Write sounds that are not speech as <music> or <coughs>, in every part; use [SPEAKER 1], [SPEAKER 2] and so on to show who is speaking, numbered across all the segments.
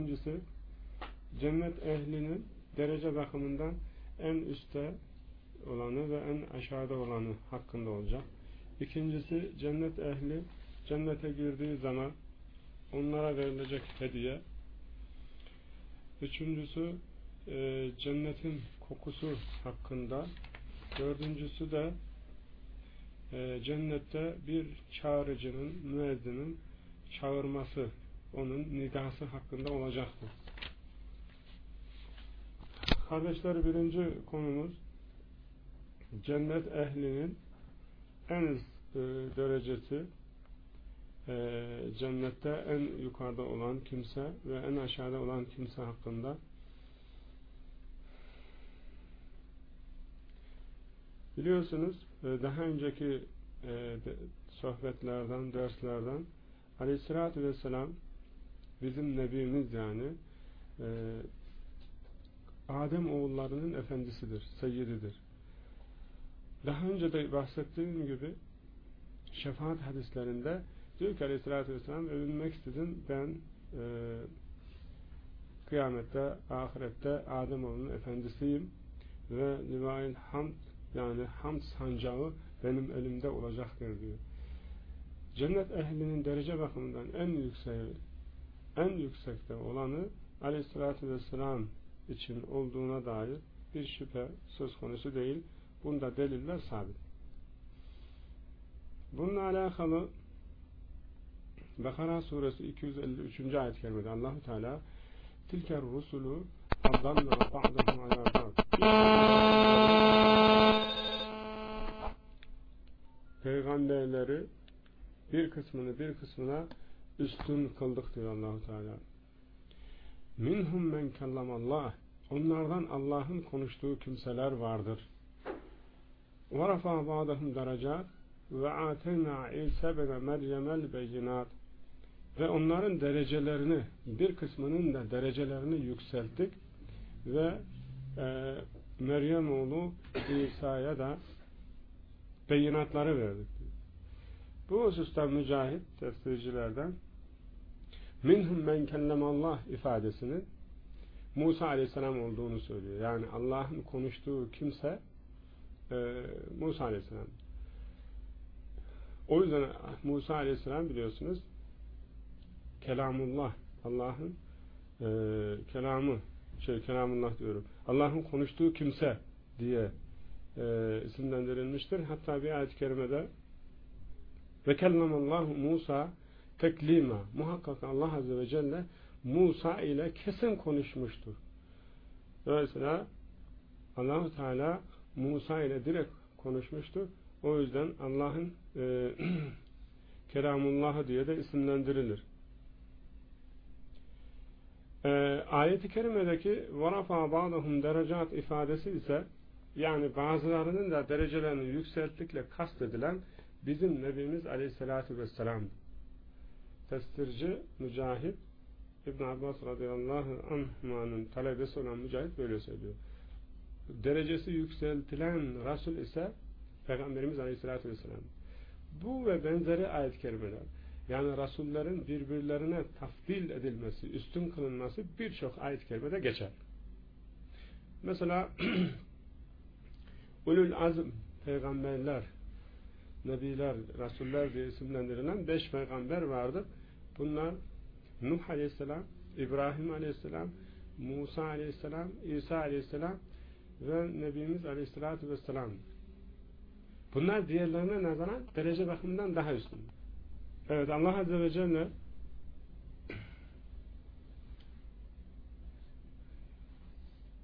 [SPEAKER 1] Birincisi cennet ehlinin derece bakımından en üstte olanı ve en aşağıda olanı hakkında olacak. İkincisi cennet ehli cennete girdiği zaman onlara verilecek hediye. Üçüncüsü e, cennetin kokusu hakkında. Dördüncüsü de e, cennette bir çağrıcının, müezzinin çağırması onun nidası hakkında olacaktır. Kardeşler birinci konumuz cennet ehlinin en üst e, derecesi e, cennette en yukarıda olan kimse ve en aşağıda olan kimse hakkında biliyorsunuz e, daha önceki e, de, sohbetlerden, derslerden Aleyhisselatü Vesselam bizim Nebimiz yani e, Adem oğullarının efendisidir, seyyididir. Daha önce de bahsettiğim gibi şefaat hadislerinde diyor ki aleyhissalatü vesselam övünmek istedim ben e, kıyamette, ahirette Adem oğlunun efendisiyim ve Livail Hamd yani hamd sancağı benim elimde olacaktır diyor. Cennet ehlinin derece bakımından en yüksek en yüksekte olanı aleyhissalatü vesselam için olduğuna dair bir şüphe söz konusu değil. Bunda deliller sabit. Bununla alakalı Bakara suresi 253. ayet kerimede Allahu Teala tilker rusulu faddalna ba'dahum ala peygamberleri bir kısmını bir kısmına üstün kıldık diyor Allahu Teala. Minhum men kellamallah. Onlardan Allah'ın konuştuğu kimseler vardır. Ve rafa ba'dahum derecat ve ateyna İsa bene Meryemel beyinat. Ve onların derecelerini, bir kısmının da derecelerini yükselttik ve e, Meryem oğlu İsa'ya da beyinatları verdik. Bu hususta mücahit tefsircilerden minhum men kellemallah ifadesinin Musa aleyhisselam olduğunu söylüyor. Yani Allah'ın konuştuğu kimse e, Musa aleyhisselam. O yüzden Musa aleyhisselam biliyorsunuz kelamullah Allah'ın e, kelamı şey kelamullah diyorum. Allah'ın konuştuğu kimse diye e, isimlendirilmiştir. Hatta bir ayet-i kerimede ve kellemallahu Musa teklima. Muhakkak Allah Azze ve Celle Musa ile kesin konuşmuştur. Dolayısıyla allah Teala Musa ile direkt konuşmuştur. O yüzden Allah'ın e, <clears throat> Keramullah'ı diye de isimlendirilir. E, ayet-i kerimedeki وَرَفَى بَعْضَهُمْ derecat ifadesi ise yani bazılarının da derecelerini yükselttikle kastedilen bizim Nebimiz Aleyhisselatü Vesselam tefsirci Mücahit İbn Abbas radıyallahu anh'ın talebesi olan Mücahit böyle söylüyor. Derecesi yükseltilen Resul ise Peygamberimiz Aleyhisselatü Vesselam. Bu ve benzeri ayet-i kerimeler yani Resullerin birbirlerine tafdil edilmesi, üstün kılınması birçok ayet-i kerimede geçer. Mesela <clears throat> Ulul Azm peygamberler Nebiler, Resuller diye isimlendirilen beş peygamber vardır. Bunlar Nuh Aleyhisselam, İbrahim Aleyhisselam, Musa Aleyhisselam, İsa Aleyhisselam ve Nebimiz Aleyhisselatü Vesselam. Bunlar diğerlerine nazaran derece bakımından daha üstün. Evet Allah Azze ve Celle <clears throat>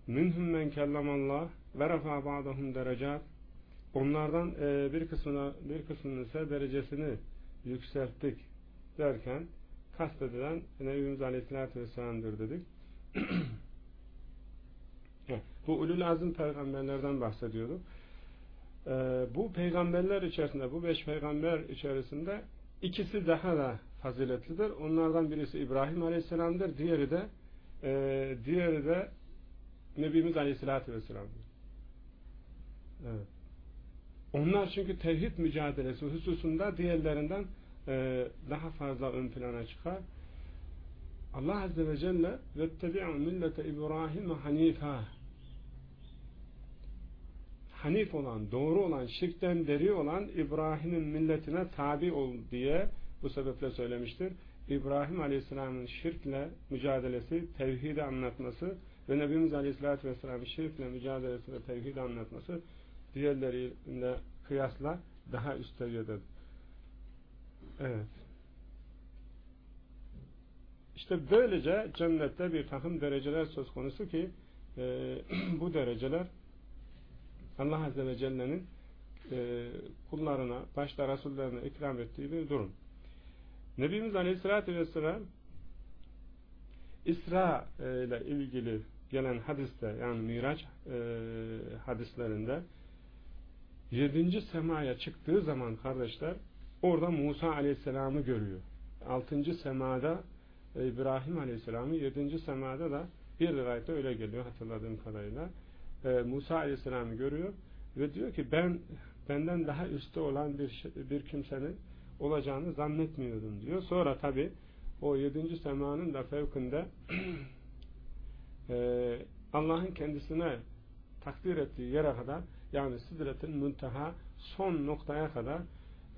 [SPEAKER 1] minhum men kellamallah ve refa ba'dahum derecat Onlardan e, bir kısmına bir kısmının ise derecesini yükselttik derken kastedilen Nebimiz Aleyhisselatü Vesselam'dır dedik. <clears throat> bu ulul azim peygamberlerden bahsediyorduk. E, bu peygamberler içerisinde, bu beş peygamber içerisinde ikisi daha da faziletlidir. Onlardan birisi İbrahim Aleyhisselam'dır. Diğeri de e, diğeri de Nebimiz Aleyhisselatü Vesselam'dır. Evet. Onlar çünkü tevhid mücadelesi hususunda diğerlerinden e, daha fazla ön plana çıkar. Allah Azze ve Celle vettebi'u millete İbrahim hanifa hanif olan, doğru olan, şirkten deri olan İbrahim'in milletine tabi ol diye bu sebeple söylemiştir. İbrahim Aleyhisselam'ın şirkle mücadelesi, tevhidi anlatması ve Nebimiz Aleyhisselatü Vesselam'ın şirkle mücadelesi ve tevhidi anlatması diğerleriyle kıyasla daha üst seviyededir. Evet. İşte böylece cennette bir takım dereceler söz konusu ki e, <clears throat> bu dereceler Allah Azze ve Celle'nin e, kullarına, başta Resullerine ikram ettiği bir durum. Nebimiz Aleyhisselatü Vesselam İsra e, ile ilgili gelen hadiste yani Miraç e, hadislerinde yedinci semaya çıktığı zaman kardeşler orada Musa Aleyhisselam'ı görüyor. Altıncı semada İbrahim Aleyhisselam'ı yedinci semada da bir rivayette öyle geliyor hatırladığım kadarıyla. E, Musa Aleyhisselam'ı görüyor ve diyor ki ben benden daha üstte olan bir bir kimsenin olacağını zannetmiyordum diyor. Sonra tabi o yedinci semanın da fevkinde <clears throat> e, Allah'ın kendisine takdir ettiği yere kadar yani sidretin münteha son noktaya kadar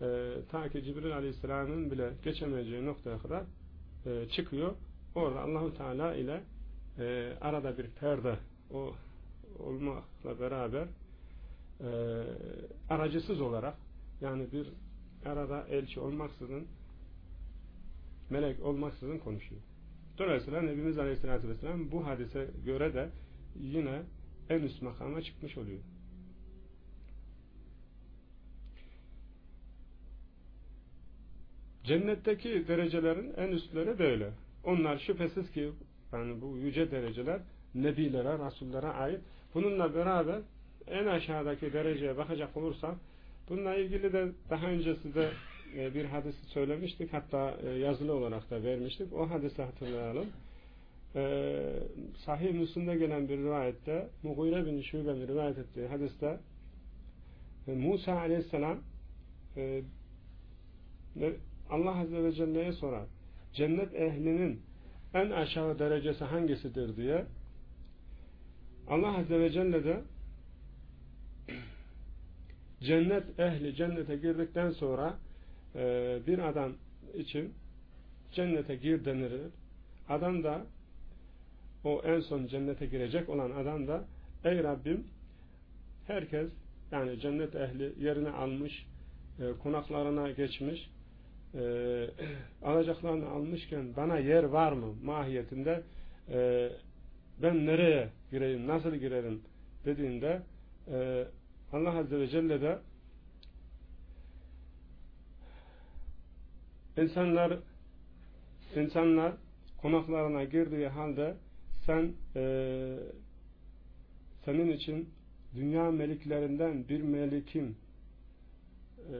[SPEAKER 1] e, ta ki Cibril Aleyhisselam'ın bile geçemeyeceği noktaya kadar e, çıkıyor. Orada Allahu Teala ile e, arada bir perde o olmakla beraber e, aracısız olarak yani bir arada elçi olmaksızın melek olmaksızın konuşuyor. Dolayısıyla Nebimiz Aleyhisselatü Vesselam bu hadise göre de yine en üst makama çıkmış oluyor. Cennetteki derecelerin en üstleri böyle. Onlar şüphesiz ki yani bu yüce dereceler nebilere, rasullere ait. Bununla beraber en aşağıdaki dereceye bakacak olursak bununla ilgili de daha önce size e, bir hadisi söylemiştik. Hatta e, yazılı olarak da vermiştik. O hadisi hatırlayalım. E, Sahih Müslim'de gelen bir rivayette Mughire bin Şube'nin rivayet ettiği hadiste Musa aleyhisselam Allah Azze ve Celle'ye sorar. Cennet ehlinin en aşağı derecesi hangisidir diye Allah Azze ve Celle de <clears throat> cennet ehli cennete girdikten sonra e, bir adam için cennete gir denilir. Adam da o en son cennete girecek olan adam da ey Rabbim herkes yani cennet ehli yerini almış e, konaklarına geçmiş e, <clears throat> alacaklarını almışken bana yer var mı mahiyetinde e, ben nereye gireyim, nasıl girerim dediğinde e, Allah Azze ve Celle de insanlar insanlar konaklarına girdiği halde sen e, senin için dünya meliklerinden bir melikin e,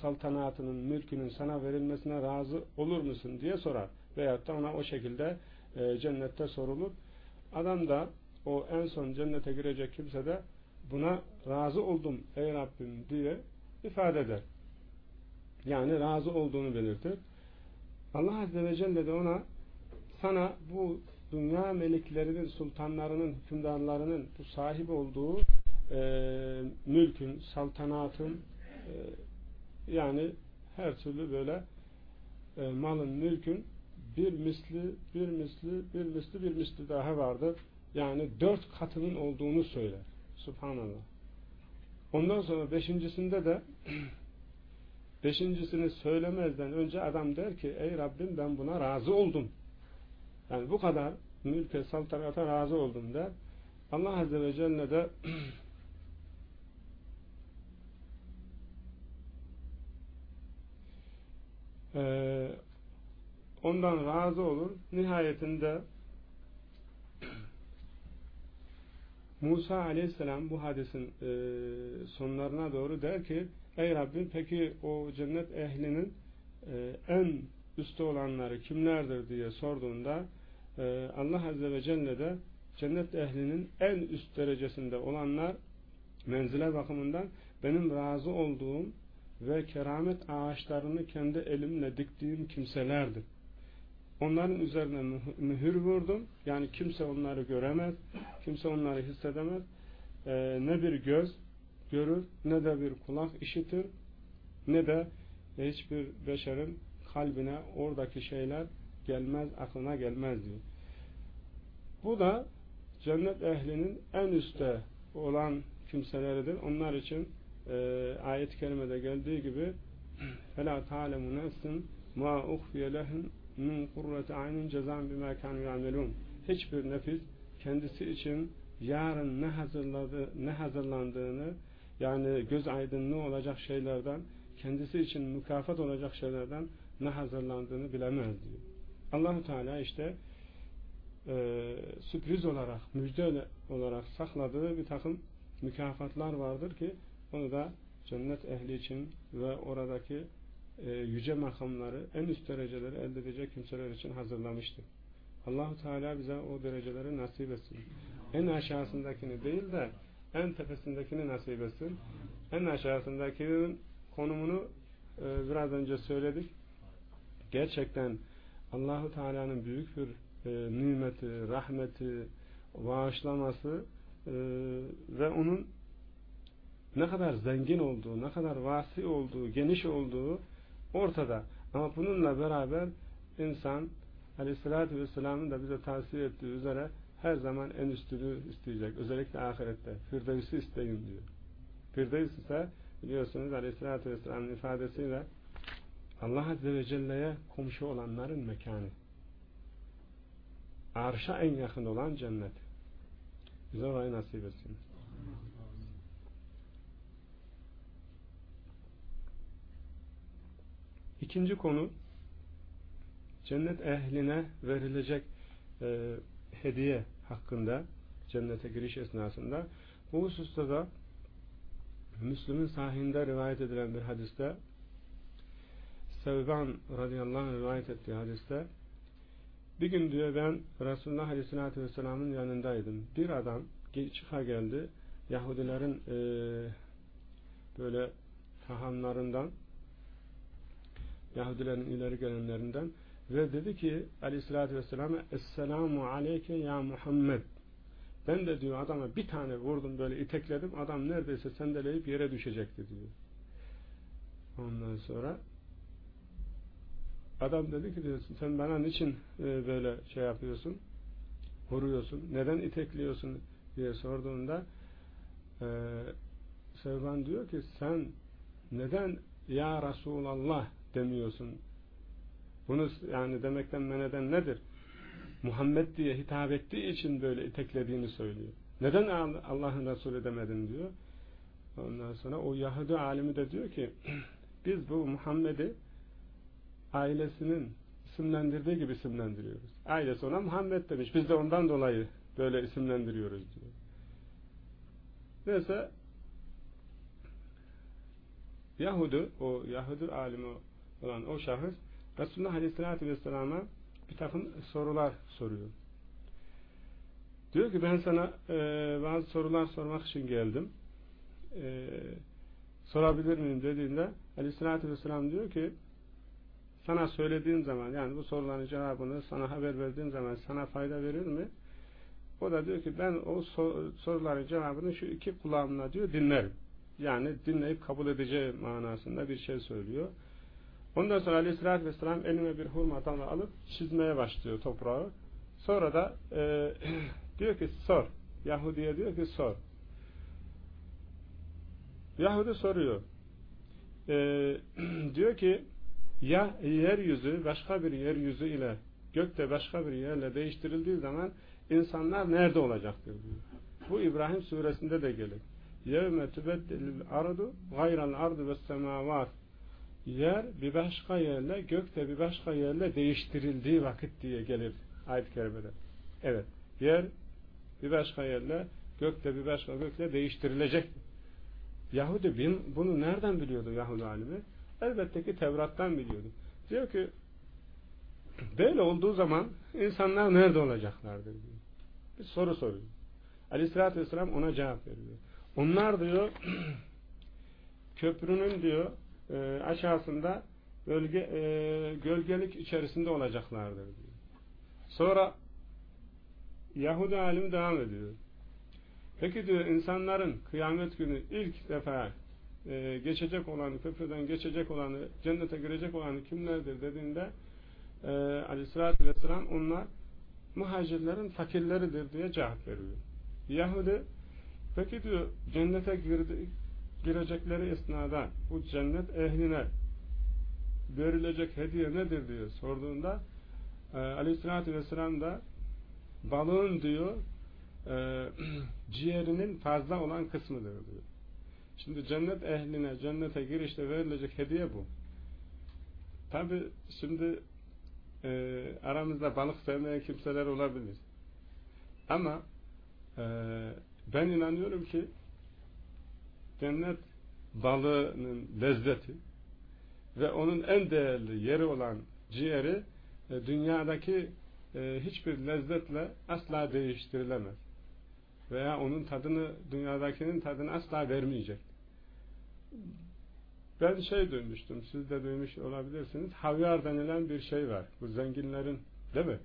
[SPEAKER 1] saltanatının, mülkünün sana verilmesine razı olur musun diye sorar. Veyahut da ona o şekilde e, cennette sorulur. Adam da o en son cennete girecek kimse de buna razı oldum ey Rabbim diye ifade eder. Yani razı olduğunu belirtir. Allah Azze ve Celle de ona sana bu dünya meliklerinin, sultanlarının, hükümdarlarının bu sahip olduğu e, mülkün, saltanatın e, yani her türlü böyle e, malın, mülkün bir misli, bir misli, bir misli, bir misli daha vardır. Yani dört katının olduğunu söyler. Subhanallah. Ondan sonra beşincisinde de <clears throat> beşincisini söylemezden önce adam der ki ey Rabbim ben buna razı oldum. Yani bu kadar mülke, saltanata razı oldum der. Allah Azze ve Celle de <clears throat> e, ondan razı olur. Nihayetinde <clears throat> Musa aleyhisselam bu hadisin e, sonlarına doğru der ki Ey Rabbim peki o cennet ehlinin e, en üstte olanları kimlerdir diye sorduğunda e, Allah Azze ve Celle de cennet ehlinin en üst derecesinde olanlar menzile bakımından benim razı olduğum ve keramet ağaçlarını kendi elimle diktiğim kimselerdir. Onların üzerine mühür vurdum. Yani kimse onları göremez. Kimse onları hissedemez. Ee, ne bir göz görür, ne de bir kulak işitir, ne de hiçbir beşerin kalbine oradaki şeyler gelmez, aklına gelmez diyor. Bu da cennet ehlinin en üstte olan kimseleridir. Onlar için e, ayet-i kerimede geldiği gibi فَلَا تَعْلَمُ نَسٍ مَا اُخْفِيَ لَهِمْ مِنْ قُرَّةِ عَيْنٍ جَزَانْ بِمَا كَانُوا يَعْمَلُونَ Hiçbir nefis kendisi için yarın ne hazırladı, ne hazırlandığını yani göz aydınlığı olacak şeylerden kendisi için mükafat olacak şeylerden ne hazırlandığını bilemez diyor. Allahu Teala işte e, sürpriz olarak, müjde olarak sakladığı bir takım mükafatlar vardır ki onu da cennet ehli için ve oradaki e, yüce makamları, en üst dereceleri elde edecek kimseler için hazırlamıştır. Allahu Teala bize o dereceleri nasip etsin. En aşağısındakini değil de en tepesindekini nasip etsin. En aşağısındakinin konumunu e, biraz önce söyledik. Gerçekten Allahu Teala'nın büyük bir e, nimeti, rahmeti, bağışlaması e, ve onun ne kadar zengin olduğu, ne kadar vasi olduğu, geniş olduğu ortada. Ama bununla beraber insan Aleyhisselatü Vesselam'ın da bize tavsiye ettiği üzere her zaman en üstünü isteyecek. Özellikle ahirette. Firdevs'i isteyin diyor. Firdevs ise biliyorsunuz Aleyhisselatü Vesselam'ın ifadesiyle Allah Azze ve Celle'ye komşu olanların mekanı. Arşa en yakın olan cennet. Bize orayı nasip etsin. İkinci konu cennet ehline verilecek e, hediye hakkında cennete giriş esnasında bu hususta da Müslüm'ün sahinde rivayet edilen bir hadiste Sevban radıyallahu anh rivayet ettiği hadiste bir gün diyor ben Resulullah aleyhissalatü vesselamın yanındaydım. Bir adam çıka geldi. Yahudilerin e, böyle tahamlarından Yahudilerin ileri gelenlerinden ve dedi ki aleyhissalatü vesselam'a Esselamu aleyke ya Muhammed. Ben de diyor adama bir tane vurdum böyle itekledim. Adam neredeyse sendeleyip yere düşecekti diyor. Ondan sonra adam dedi ki diyorsun sen bana niçin e, böyle şey yapıyorsun vuruyorsun neden itekliyorsun? diye sorduğunda e, Sevban diyor ki sen neden ya Resulallah demiyorsun bunu yani demekten meneden nedir? Muhammed diye hitap ettiği için böyle iteklediğini söylüyor. Neden Allah'ın Resulü demedin diyor. Ondan sonra o Yahudi alimi de diyor ki <clears throat> biz bu Muhammed'i ailesinin isimlendirdiği gibi isimlendiriyoruz. Ailesi ona Muhammed demiş. Biz de ondan dolayı böyle isimlendiriyoruz diyor. Neyse Yahudi, o Yahudi alimi olan o şahıs Resulullah Aleyhisselatü Vesselam'a bir takım sorular soruyor. Diyor ki ben sana e, bazı sorular sormak için geldim. E, sorabilir miyim dediğinde Aleyhisselatü Vesselam diyor ki sana söylediğim zaman yani bu soruların cevabını sana haber verdiğim zaman sana fayda verir mi? O da diyor ki ben o soruların cevabını şu iki kulağımla diyor dinlerim. Yani dinleyip kabul edeceği manasında bir şey söylüyor. Ondan sonra aleyhissalatü vesselam eline bir hurma dalı alıp çizmeye başlıyor toprağı. Sonra da e, <clears throat> diyor ki sor. Yahudi'ye diyor ki sor. Yahudi soruyor. E, <clears throat> diyor ki ya yeryüzü başka bir yeryüzü ile gökte başka bir yerle değiştirildiği zaman insanlar nerede olacaktır diyor. Bu İbrahim suresinde de gelir. Yevme tübeddelil ardu gayral ardu ve yer bir başka yerle gökte bir başka yerle değiştirildiği vakit diye gelir ayet-i kerimede. Evet. Yer bir başka yerle gökte bir başka gökle değiştirilecek. Yahudi bunu nereden biliyordu Yahudi alimi? Elbette ki Tevrat'tan biliyordu. Diyor ki böyle olduğu zaman insanlar nerede olacaklardır diyor. Bir soru soruyor. Aleyhissalatü vesselam ona cevap veriyor. Onlar diyor <clears throat> köprünün diyor e, aşağısında bölge, e, gölgelik içerisinde olacaklardır diyor. Sonra Yahudi alim devam ediyor. Peki diyor insanların kıyamet günü ilk defa e, geçecek olanı, köprüden geçecek olanı, cennete girecek olanı kimlerdir dediğinde e, aleyhissalatü vesselam onlar muhacirlerin fakirleridir diye cevap veriyor. Yahudi peki diyor cennete girdi, girecekleri esnada bu cennet ehline verilecek hediye nedir diyor sorduğunda e, aleyhissalatü vesselam da balığın diyor e, <clears throat> ciğerinin fazla olan kısmıdır diyor. Şimdi cennet ehline cennete girişte verilecek hediye bu. Tabi şimdi e, aramızda balık sevmeyen kimseler olabilir. Ama e, ben inanıyorum ki cennet balığının lezzeti ve onun en değerli yeri olan ciğeri e, dünyadaki e, hiçbir lezzetle asla değiştirilemez. Veya onun tadını dünyadakinin tadını asla vermeyecek. Ben şey duymuştum, siz de duymuş olabilirsiniz. Havyar denilen bir şey var. Bu zenginlerin, değil mi?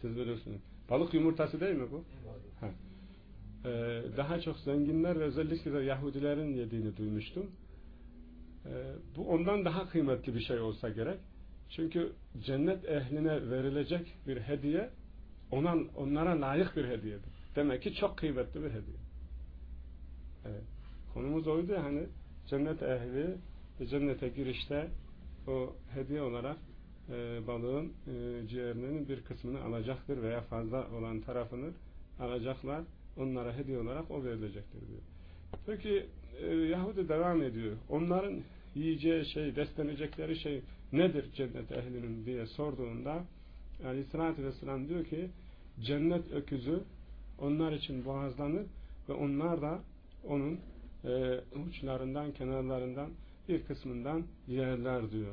[SPEAKER 1] Siz bilirsiniz. Balık yumurtası değil mi bu? Ha. Ee, daha çok zenginler ve özellikle de Yahudilerin yediğini duymuştum. Ee, bu ondan daha kıymetli bir şey olsa gerek. Çünkü cennet ehline verilecek bir hediye ona, onlara layık bir hediyedir. Demek ki çok kıymetli bir hediye. Evet. Konumuz oydu ya hani cennet ehli cennete girişte o hediye olarak e, balığın e, ciğerinin bir kısmını alacaktır veya fazla olan tarafını alacaklar. Onlara hediye olarak o verilecektir diyor. Peki e, Yahudi devam ediyor. Onların yiyeceği şey, beslenecekleri şey nedir cennet ehlinin diye sorduğunda Aleyhisselatü Vesselam diyor ki cennet öküzü onlar için boğazlanır ve onlar da onun e, uçlarından, kenarlarından bir kısmından yerler diyor.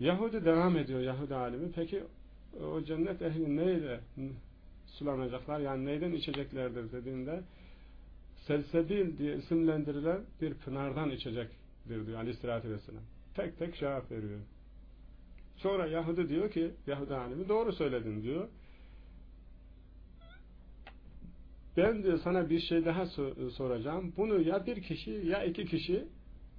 [SPEAKER 1] Yahudi devam ediyor Yahudi alimi. Peki o cennet ehli neyle sulanacaklar? Yani neyden içeceklerdir dediğinde Selsebil diye isimlendirilen bir pınardan içecektir diyor aleyhissalatü vesselam. Tek tek cevap veriyor. Sonra Yahudi diyor ki Yahudi alimi doğru söyledin diyor. Ben diyor sana bir şey daha soracağım. Bunu ya bir kişi ya iki kişi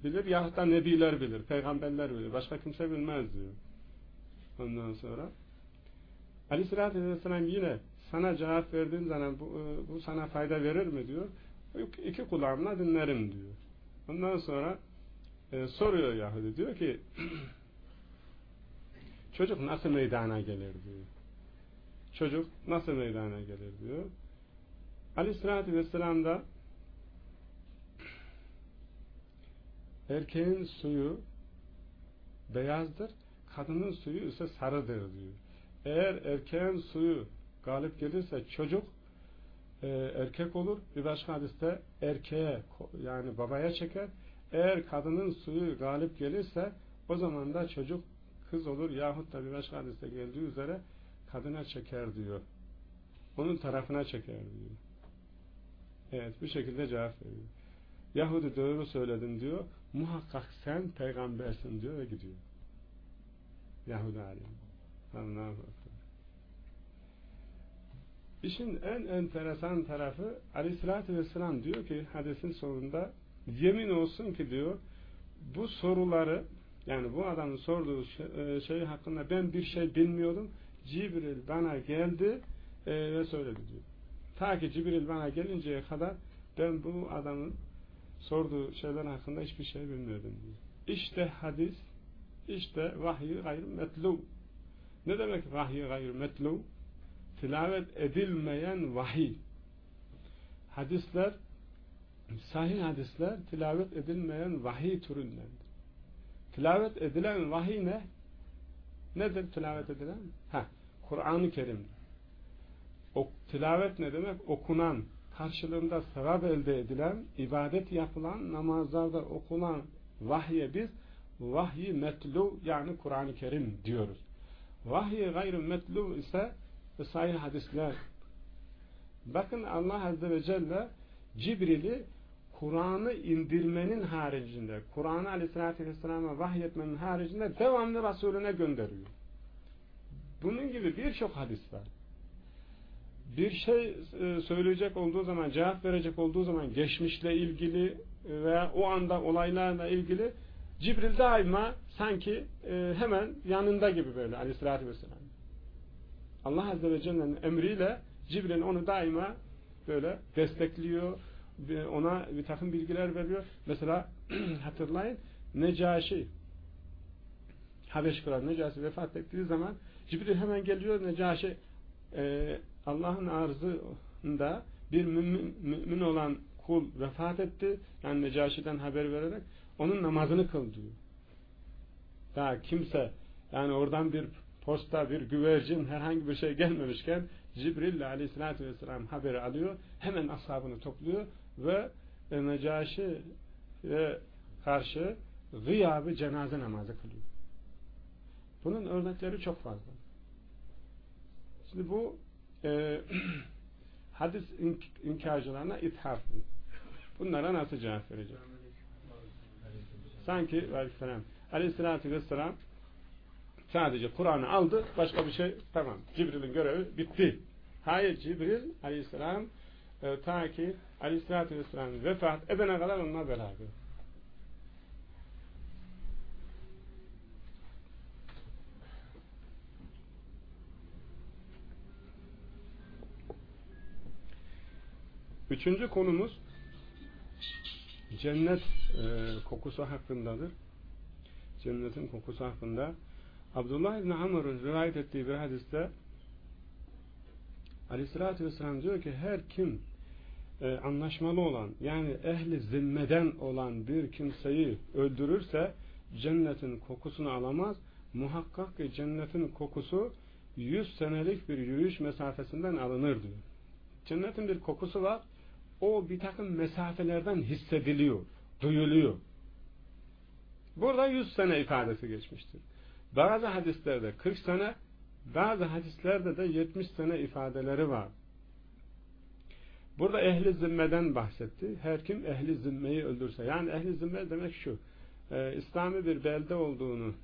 [SPEAKER 1] bilir ya da nebiler bilir, peygamberler bilir. Başka kimse bilmez diyor. Ondan sonra Aleyhisselatü Vesselam yine sana cevap verdiğim zaman bu, e, bu sana fayda verir mi diyor. İki kulağımla dinlerim diyor. Ondan sonra e, soruyor Yahudi diyor ki <clears throat> çocuk nasıl meydana gelir diyor. Çocuk nasıl meydana gelir diyor. Aleyhissalatü Vesselam da <clears throat> erkeğin suyu beyazdır, kadının suyu ise sarıdır diyor. Eğer erkeğin suyu galip gelirse çocuk e, erkek olur. Bir başka hadiste erkeğe yani babaya çeker. Eğer kadının suyu galip gelirse o zaman da çocuk kız olur yahut da bir başka hadiste geldiği üzere kadına çeker diyor. Onun tarafına çeker diyor. Evet bu şekilde cevap veriyor. Yahudi doğru söyledin diyor. Muhakkak sen peygambersin diyor ve gidiyor. Yahudi alim. Allah'a İşin en enteresan tarafı Aleyhisselatü Vesselam diyor ki hadisin sonunda yemin olsun ki diyor bu soruları yani bu adamın sorduğu şey, şey hakkında ben bir şey bilmiyordum. Cibril bana geldi e, ve söyledi diyor. Ta ki Cibril bana gelinceye kadar ben bu adamın sorduğu şeyler hakkında hiçbir şey bilmiyordum diyor. İşte hadis, işte vahiy gayr metlu. Ne demek vahiy gayr metlu? Tilavet edilmeyen vahiy. Hadisler, sahih hadisler tilavet edilmeyen vahiy türündendir. Tilavet edilen vahiy ne? Nedir tilavet edilen? Ha, Kur'an-ı Kerim. O, tilavet ne demek? Okunan, karşılığında sevap elde edilen, ibadet yapılan, namazlarda okunan vahye biz vahyi metlu yani Kur'an-ı Kerim diyoruz. Vahyi gayrı metlu ise sahih hadisler. Bakın Allah Azze ve Celle Cibril'i Kur'an'ı indirmenin haricinde, Kur'an'ı aleyhissalatü vesselam'a vahyetmenin haricinde devamlı Resulüne gönderiyor. Bunun gibi birçok hadis var. Bir şey e, söyleyecek olduğu zaman, cevap verecek olduğu zaman geçmişle ilgili veya o anda olaylarla ilgili Cibril daima sanki e, hemen yanında gibi böyle aleyhissalatü vesselam. Allah Azze ve Celle'nin emriyle Cibril onu daima böyle destekliyor, ona bir takım bilgiler veriyor. Mesela <clears throat> hatırlayın Necaşi Habeş Kral Necaşi vefat ettiği zaman Cibril hemen geliyor Necaşi e, Allah'ın arzında bir mümin, mümin olan kul vefat etti. Yani Necaşi'den haber vererek onun namazını kıl diyor. Daha kimse yani oradan bir posta, bir güvercin herhangi bir şey gelmemişken Cibril aleyhissalatü vesselam haberi alıyor. Hemen ashabını topluyor ve Necaşi'ye karşı gıyabı cenaze namazı kılıyor. Bunun örnekleri çok fazla. Şimdi bu e, <clears throat> hadis ink inkarcılarına ithaf. Bunlara nasıl cevap vereceğiz? Sanki aleyhisselam aleyhissalatü vesselam sadece Kur'an'ı aldı başka bir şey tamam. Cibril'in görevi bitti. Hayır Cibril aleyhisselam e, ta ki aleyhissalatü vesselam vefat edene kadar onunla beraber. Üçüncü konumuz cennet e, kokusu hakkındadır. Cennetin kokusu hakkında Abdullah İbni Amr'ın rivayet ettiği bir hadiste Aleyhisselatü Vesselam diyor ki her kim e, anlaşmalı olan yani ehli zimmeden olan bir kimseyi öldürürse cennetin kokusunu alamaz. Muhakkak ki cennetin kokusu 100 senelik bir yürüyüş mesafesinden alınır diyor. Cennetin bir kokusu var o bir takım mesafelerden hissediliyor, duyuluyor. Burada 100 sene ifadesi geçmiştir. Bazı hadislerde 40 sene, bazı hadislerde de 70 sene ifadeleri var. Burada ehli zimmeden bahsetti. Her kim ehli zimmeyi öldürse. Yani ehli zimme demek şu. E, İslami bir belde olduğunu,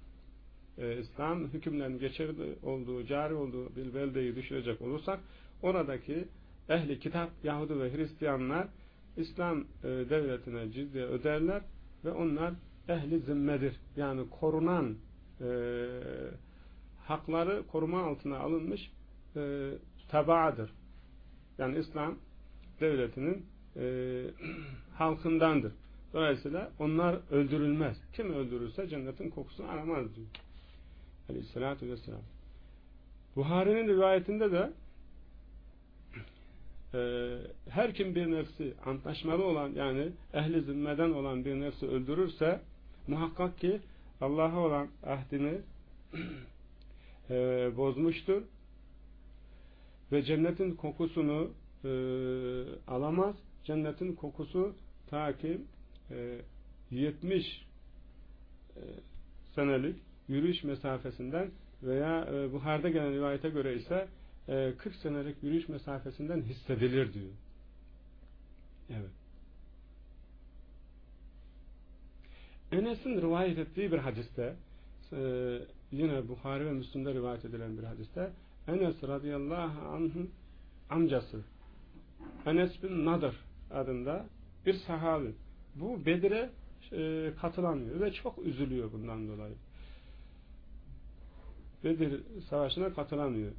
[SPEAKER 1] e, İslam hükümlerinin geçerli olduğu, cari olduğu bir beldeyi düşürecek olursak oradaki ehli kitap Yahudi ve Hristiyanlar İslam e, devletine cizye öderler ve onlar ehli zimmedir. Yani korunan e, hakları koruma altına alınmış e, tabaadır. Yani İslam devletinin e, <clears throat> halkındandır. Dolayısıyla onlar öldürülmez. Kim öldürürse cennetin kokusunu aramaz diyor. Aleyhissalatü vesselam. Buhari'nin rivayetinde de e, her kim bir nefsi antlaşmalı olan yani ehli zimmeden olan bir nefsi öldürürse muhakkak ki Allah'a olan ahdini <clears throat> e, bozmuştur ve cennetin kokusunu e, alamaz. Cennetin kokusu ta ki e, 70 e, senelik yürüyüş mesafesinden veya e, Buhar'da gelen rivayete göre ise 40 e, senelik yürüyüş mesafesinden hissedilir diyor. Evet. Enes'in rivayet ettiği bir hadiste e, yine Bukhari ve Müslim'de rivayet edilen bir hadiste Enes radıyallahu anh'ın amcası Enes bin Nadir adında bir sahabi bu Bedir'e e, katılamıyor ve çok üzülüyor bundan dolayı. Bedir savaşına katılamıyor.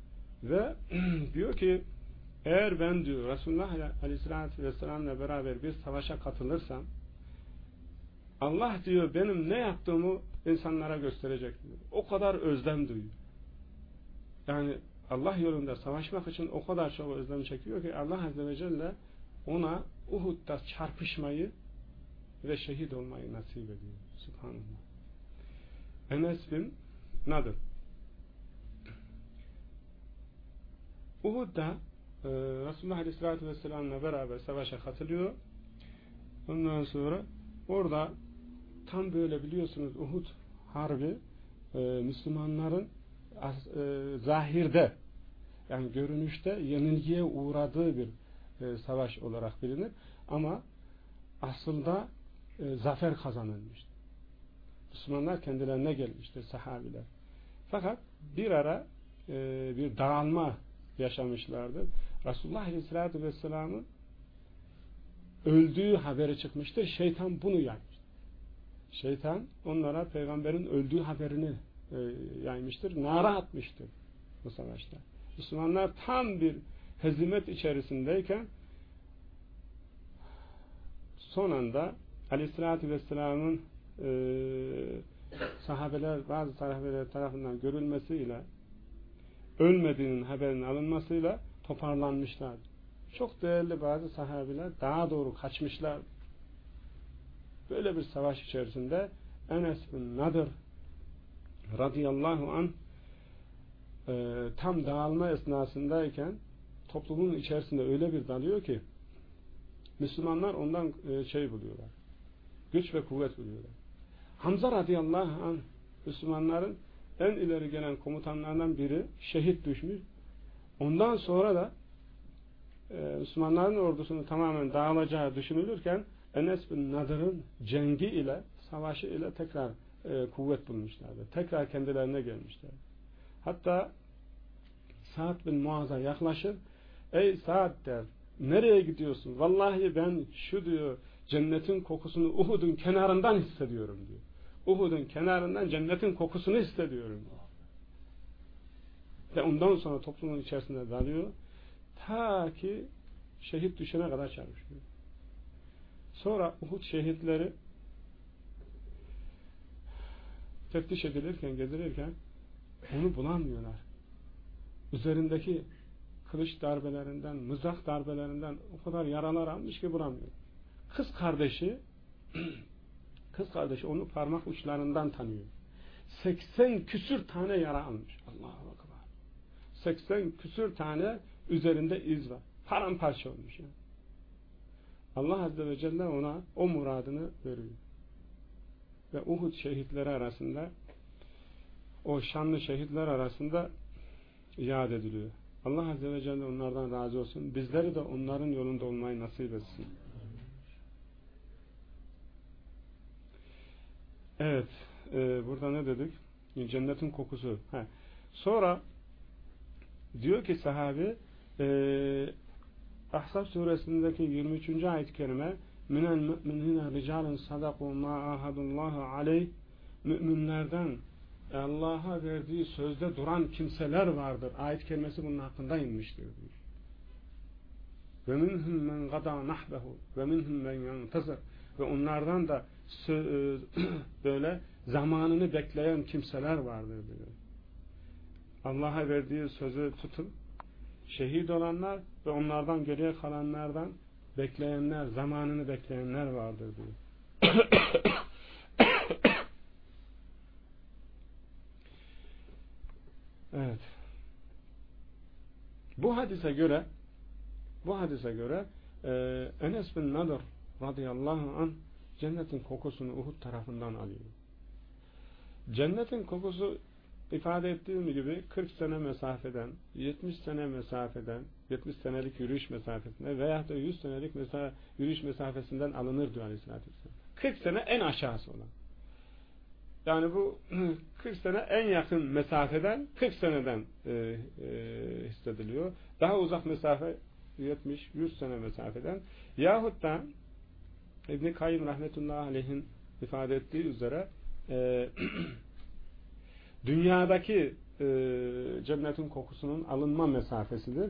[SPEAKER 1] Ve <clears throat> diyor ki eğer ben diyor Resulullah Aleyhisselatü Vesselam'la beraber bir savaşa katılırsam Allah diyor benim ne yaptığımı insanlara gösterecek diyor. O kadar özlem duyuyor. Yani Allah yolunda savaşmak için o kadar çok özlem çekiyor ki Allah Azze ve Celle ona Uhud'da çarpışmayı ve şehit olmayı nasip ediyor. Subhanallah. Enes bin Nadir Uhud'da e, Resulullah Aleyhisselatü Vesselam'la beraber savaşa katılıyor. Ondan sonra orada tam böyle biliyorsunuz Uhud harbi e, Müslümanların e, zahirde yani görünüşte yenilgiye uğradığı bir e, savaş olarak bilinir. Ama aslında e, zafer kazanılmıştır. Müslümanlar kendilerine gelmiştir sahabiler. Fakat bir ara e, bir dağılma yaşamışlardır. Resulullah Aleyhisselatü Vesselam'ın öldüğü haberi çıkmıştır. Şeytan bunu yaymıştır. Şeytan onlara peygamberin öldüğü haberini e, yaymıştır. Nara atmıştır bu savaşta. Müslümanlar tam bir hezimet içerisindeyken son anda Aleyhisselatü Vesselam'ın e, sahabeler, bazı sahabeler tarafından görülmesiyle ölmediğinin haberinin alınmasıyla toparlanmışlar. Çok değerli bazı sahabeler daha doğru kaçmışlar. Böyle bir savaş içerisinde Enes bin Nadir radıyallahu an e, tam dağılma esnasındayken toplumun içerisinde öyle bir dalıyor ki Müslümanlar ondan e, şey buluyorlar. Güç ve kuvvet buluyorlar. Hamza radıyallahu anh Müslümanların en ileri gelen komutanlardan biri şehit düşmüş. Ondan sonra da e, Müslümanların ordusunun tamamen dağılacağı düşünülürken Enes bin Nadır'ın cengi ile savaşı ile tekrar e, kuvvet bulmuşlardı. Tekrar kendilerine gelmişler. Hatta Sa'd bin Muaz'a yaklaşır. Ey Sa'd der nereye gidiyorsun? Vallahi ben şu diyor cennetin kokusunu Uhud'un kenarından hissediyorum diyor. Uhud'un kenarından cennetin kokusunu hissediyorum. Ve ondan sonra toplumun içerisinde dalıyor. Ta ki şehit düşene kadar çalışıyor. Sonra Uhud şehitleri teftiş edilirken, gezilirken onu bulamıyorlar. Üzerindeki kılıç darbelerinden, mızrak darbelerinden o kadar yaralar almış ki bulamıyor. Kız kardeşi kız kardeşi onu parmak uçlarından tanıyor. 80 küsür tane yara almış. Allah'a akbar. 80 küsür tane üzerinde iz var. Paramparça olmuş yani. Allah Azze ve Celle ona o muradını veriyor. Ve Uhud şehitleri arasında o şanlı şehitler arasında iade ediliyor. Allah Azze ve Celle onlardan razı olsun. Bizleri de onların yolunda olmayı nasip etsin. Evet. E, burada ne dedik? Cennetin kokusu. Ha. Sonra diyor ki sahabi e, Ahzab suresindeki 23. ayet-i kerime minel müminine ricalun sadaku ma ahadullahu aleyh müminlerden Allah'a verdiği sözde duran kimseler vardır. Ayet kelimesi bunun hakkında inmiştir. Ve minhum men gada nahbehu ve minhum men yantazır ve onlardan da e, <clears throat> böyle zamanını bekleyen kimseler vardır diyor. Allah'a verdiği sözü tutup şehit olanlar ve onlardan geriye kalanlardan bekleyenler, zamanını bekleyenler vardır diyor. <coughs> evet. Bu hadise göre bu hadise göre e, Enes bin Nadir radıyallahu an cennetin kokusunu Uhud tarafından alıyor. Cennetin kokusu ifade ettiğim gibi 40 sene mesafeden, 70 sene mesafeden, 70 senelik yürüyüş mesafesinde veya da 100 senelik mesela yürüyüş mesafesinden alınır diyor Aleyhisselatü Vesselam. 40 sene en aşağısı olan. Yani bu <clears throat> 40 sene en yakın mesafeden 40 seneden e, e, hissediliyor. Daha uzak mesafe 70-100 sene mesafeden yahut da İbn-i rahmetullahi aleyhin ifade ettiği üzere e, <clears throat> dünyadaki e, cennetin kokusunun alınma mesafesidir.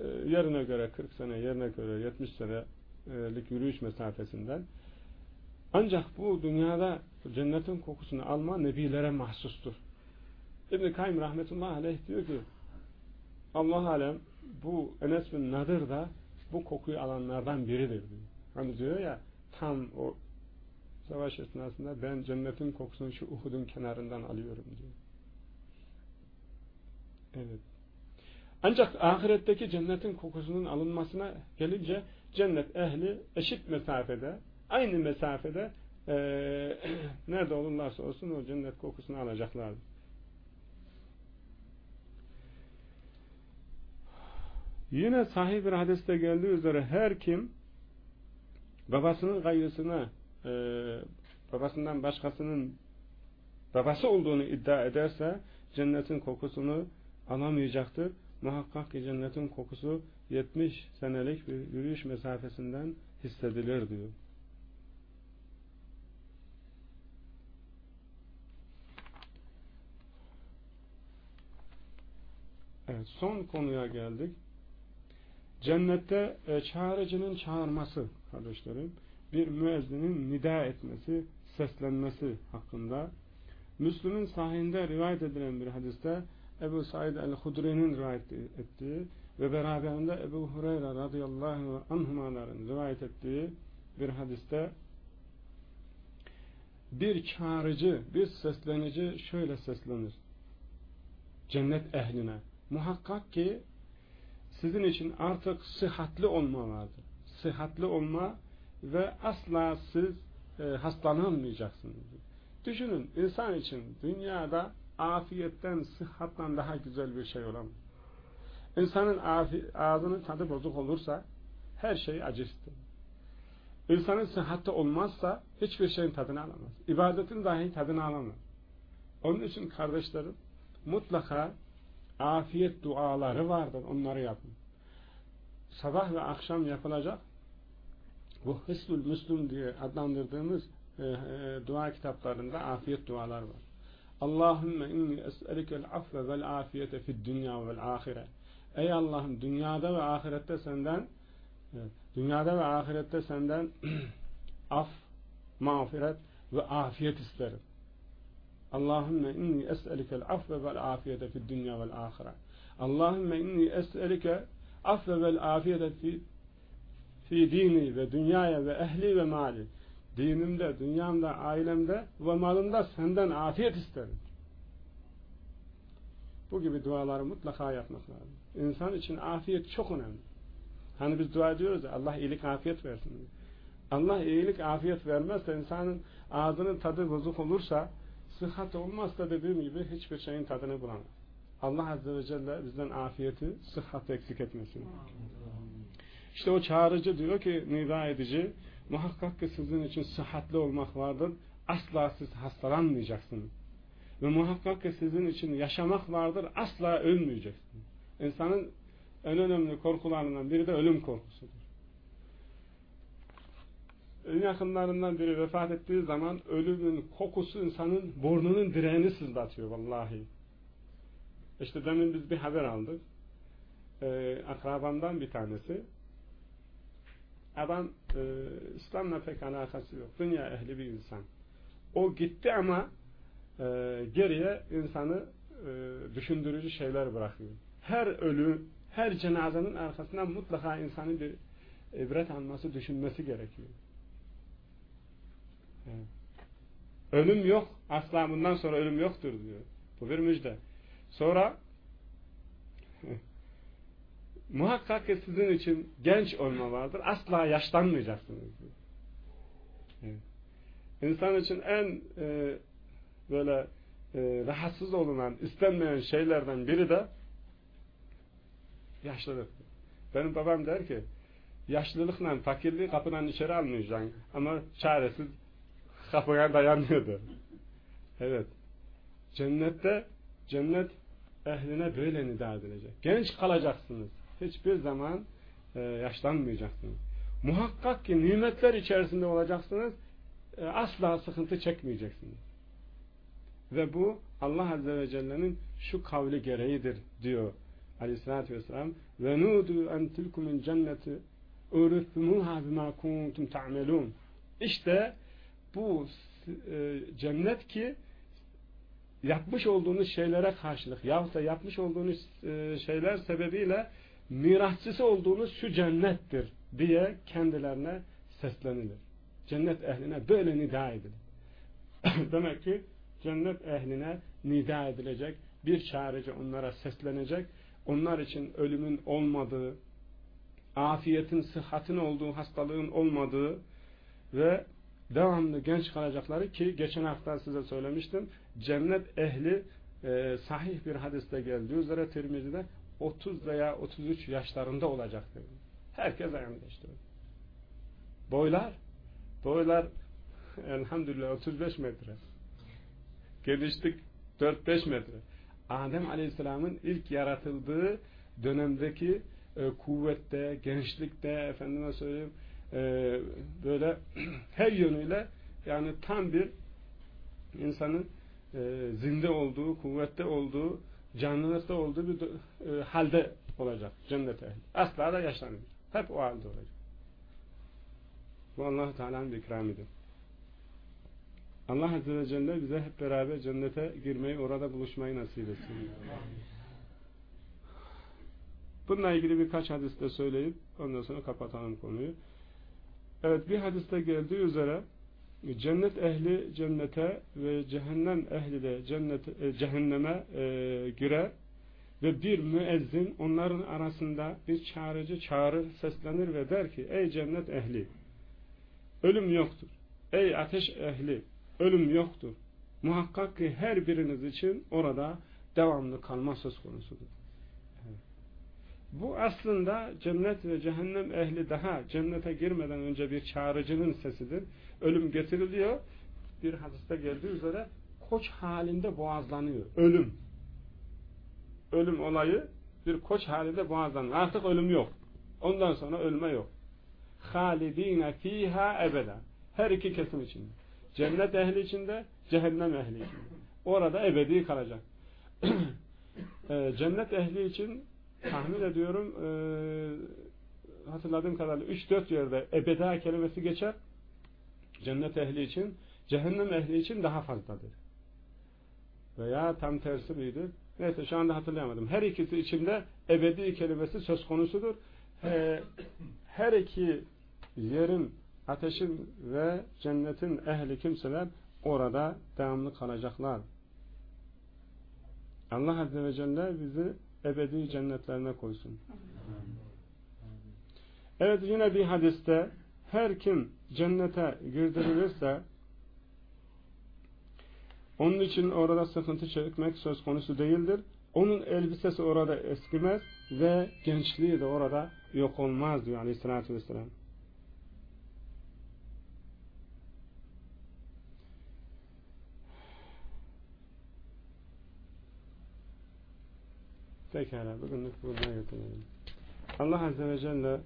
[SPEAKER 1] E, yerine göre 40 sene, yerine göre 70 senelik yürüyüş mesafesinden. Ancak bu dünyada cennetin kokusunu alma nebilere mahsustur. İbn-i Kayyum rahmetullahi aleyh diyor ki Allah alem bu Enes bin Nadir da bu kokuyu alanlardan biridir diyor. Hani diyor ya tam o savaş esnasında ben cennetin kokusunu şu Uhud'un kenarından alıyorum diyor. Evet. Ancak ahiretteki cennetin kokusunun alınmasına gelince cennet ehli eşit mesafede, aynı mesafede e, <clears throat> nerede olurlarsa olsun o cennet kokusunu alacaklardır. Yine sahih bir hadiste geldiği üzere her kim babasının gayrısına e, babasından başkasının babası olduğunu iddia ederse cennetin kokusunu alamayacaktır. Muhakkak ki cennetin kokusu 70 senelik bir yürüyüş mesafesinden hissedilir diyor. Evet, son konuya geldik. Cennette e, çağrıcının çağırması kardeşlerim, bir müezzinin nida etmesi, seslenmesi hakkında. Müslüm'ün sahinde rivayet edilen bir hadiste Ebu Said el-Hudri'nin rivayet ettiği ve beraberinde Ebu Hureyre radıyallahu anhumaların rivayet ettiği bir hadiste bir çağrıcı, bir seslenici şöyle seslenir. Cennet ehline. Muhakkak ki sizin için artık sıhhatli olma vardır. Sıhhatli olma ve asla siz e, hastalanmayacaksınız. Düşünün insan için dünyada afiyetten, sıhhattan daha güzel bir şey olamaz. İnsanın ağzının tadı bozuk olursa her şey acıstır. İnsanın sıhhatte olmazsa hiçbir şeyin tadını alamaz. İbadetin dahi tadını alamaz. Onun için kardeşlerim mutlaka afiyet duaları vardır. Onları yapın. Sabah ve akşam yapılacak bu Hıslul Müslüm diye adlandırdığımız e, e, dua kitaplarında afiyet dualar var. Es'elikel affe vel afiyete fid dünya vel ahire. Ey Allah'ım dünyada ve ahirette senden dünyada ve ahirette senden af, mağfiret ve afiyet isterim. Allahümme inni es'elikel affe vel afiyete fid dünya vel ahire. Allahümme inni es'elike affe vel afiyete fi, fi dini ve dünyaya ve ehli ve mali. Dinimde, dünyamda, ailemde ve malımda senden afiyet isterim. Bu gibi duaları mutlaka yapmak lazım. İnsan için afiyet çok önemli. Hani biz dua ediyoruz ya Allah iyilik afiyet versin. Allah iyilik afiyet vermezse insanın ağzının tadı bozuk olursa sıhhat olmazsa dediğim gibi hiçbir şeyin tadını bulamaz. Allah Azze ve Celle bizden afiyeti, sıhhat eksik etmesin. İşte o çağrıcı diyor ki nida edici muhakkak ki sizin için sıhhatli olmak vardır. Asla siz hastalanmayacaksınız. Ve muhakkak ki sizin için yaşamak vardır. Asla ölmeyeceksiniz. İnsanın en önemli korkularından biri de ölüm korkusudur. En yakınlarından biri vefat ettiği zaman ölümün kokusu insanın burnunun direğini sızlatıyor vallahi. İşte demin biz bir haber aldık. Ee, akrabamdan bir tanesi. Adam e, İslam'la pek alakası yok. Dünya ehli bir insan. O gitti ama e, geriye insanı e, düşündürücü şeyler bırakıyor. Her ölü, her cenazenin arkasından mutlaka insanın bir ibret alması, düşünmesi gerekiyor. Evet. Ölüm yok. Asla bundan sonra ölüm yoktur diyor. Bu bir müjde. Sonra <laughs> muhakkak ki sizin için genç olma vardır. Asla yaşlanmayacaksınız. Evet. İnsan için en e, böyle e, rahatsız olunan, istenmeyen şeylerden biri de yaşlılık. Benim babam der ki yaşlılıkla fakirliği kapıdan içeri almayacaksın ama çaresiz kapıya dayanıyordu. Evet. Cennette cennet ehline böyle nida edilecek. Genç kalacaksınız. Hiçbir zaman e, yaşlanmayacaksınız. Muhakkak ki nimetler içerisinde olacaksınız. E, asla sıkıntı çekmeyeceksiniz. Ve bu Allah Azze ve Celle'nin şu kavli gereğidir diyor Aleyhisselatü Vesselam ve nudu en tilkumul cenneti urithumuha bima kuntum ta'melun işte bu e, cennet ki yapmış olduğunuz şeylere karşılık yahut da yapmış olduğunuz e, şeyler sebebiyle mirasçısı olduğunuz şu cennettir diye kendilerine seslenilir. Cennet ehline böyle nida edilir. <coughs> Demek ki cennet ehline nida edilecek, bir çağrıcı onlara seslenecek, onlar için ölümün olmadığı, afiyetin, sıhhatin olduğu, hastalığın olmadığı ve devamlı genç kalacakları ki geçen hafta size söylemiştim, cennet ehli e, sahih bir hadiste geldiği üzere Tirmizi'de 30 veya 33 yaşlarında olacaktır. Herkes aynı işte. Boylar, boylar <laughs> elhamdülillah 35 metre. Geliştik 4-5 metre. Adem Aleyhisselam'ın ilk yaratıldığı dönemdeki e, kuvvette, gençlikte, efendime söyleyeyim, e, böyle <clears throat> her yönüyle yani tam bir insanın e, zinde olduğu, kuvvette olduğu, canlılıkta olduğu bir e, halde olacak cennet ehli. Asla da yaşlanmayacak. Hep o halde olacak. Bu allah Teala'nın bir ikramidir. Allah Azze ve Celle bize hep beraber cennete girmeyi, orada buluşmayı nasip etsin. Bununla ilgili birkaç hadis de söyleyip ondan sonra kapatalım konuyu. Evet bir hadiste geldiği üzere cennet ehli cennete ve cehennem ehli de cennet, e, cehenneme e, girer ve bir müezzin onların arasında bir çağrıcı çağırır, seslenir ve der ki ey cennet ehli ölüm yoktur. Ey ateş ehli ölüm yoktur. Muhakkak ki her biriniz için orada devamlı kalma söz konusudur. Bu aslında cennet ve cehennem ehli daha cennete girmeden önce bir çağrıcının sesidir. Ölüm getiriliyor. Bir hadiste geldiği üzere koç halinde boğazlanıyor. Ölüm. Ölüm olayı bir koç halinde boğazlanıyor. Artık ölüm yok. Ondan sonra ölme yok. Halidine fiha ebeda. Her iki kesim için. Cennet ehli içinde, cehennem ehli içinde. Orada ebedi kalacak. <clears throat> Ee, cennet ehli için tahmin ediyorum e, hatırladığım kadarıyla 3-4 yerde ebeda kelimesi geçer. Cennet ehli için, cehennem ehli için daha fazladır. Veya tam tersi miydi? Neyse şu anda hatırlayamadım. Her ikisi içinde ebedi kelimesi söz konusudur. Ee, her iki yerin, ateşin ve cennetin ehli kimseler orada devamlı kalacaklar. Allah Azze ve Celle bizi ebedi cennetlerine koysun. Evet yine bir hadiste her kim cennete girdirilirse onun için orada sıkıntı çekmek söz konusu değildir. Onun elbisesi orada eskimez ve gençliği de orada yok olmaz diyor aleyhissalatü vesselam. Pekala bugünlük buradan yetinelim. Allah Azze ve Celle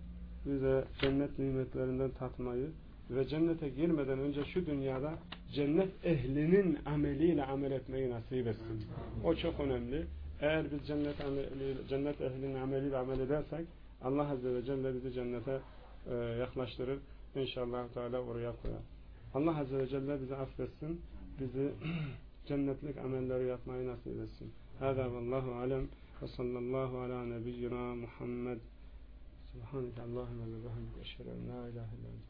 [SPEAKER 1] bize cennet nimetlerinden tatmayı ve cennete girmeden önce şu dünyada cennet ehlinin ameliyle amel etmeyi nasip etsin. O çok önemli. Eğer biz cennet, ameli, cennet ehlinin ameliyle amel edersek Allah Azze ve Celle bizi cennete e, yaklaştırır. İnşallah Teala oraya koyar. Allah Azze ve Celle bizi affetsin. Bizi <clears throat> cennetlik amelleri yapmayı nasip etsin. Hâdâ vallahu alem ve sallallahu ala nebiyyina Muhammed Subhaneke Allahümme ve bihamdik eşhedü la ilahe illallah